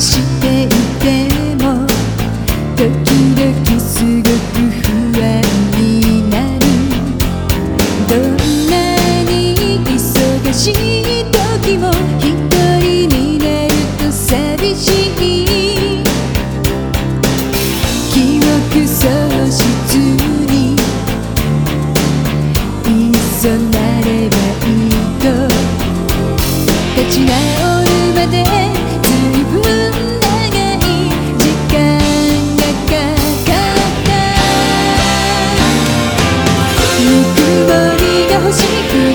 していても時々すごく不安になる。どんなに忙しい時も一人になると寂しい。記憶喪失にいっそなればいいと。立ち直るまで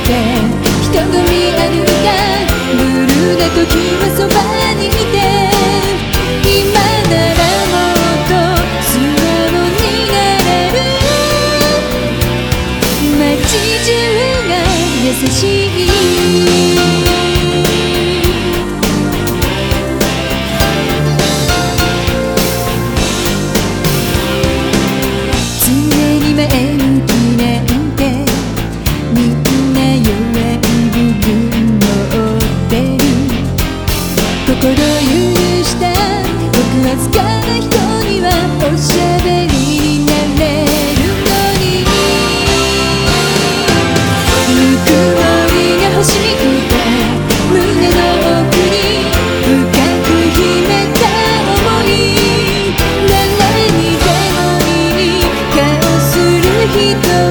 て人混み歩いたブルーな時はそばに人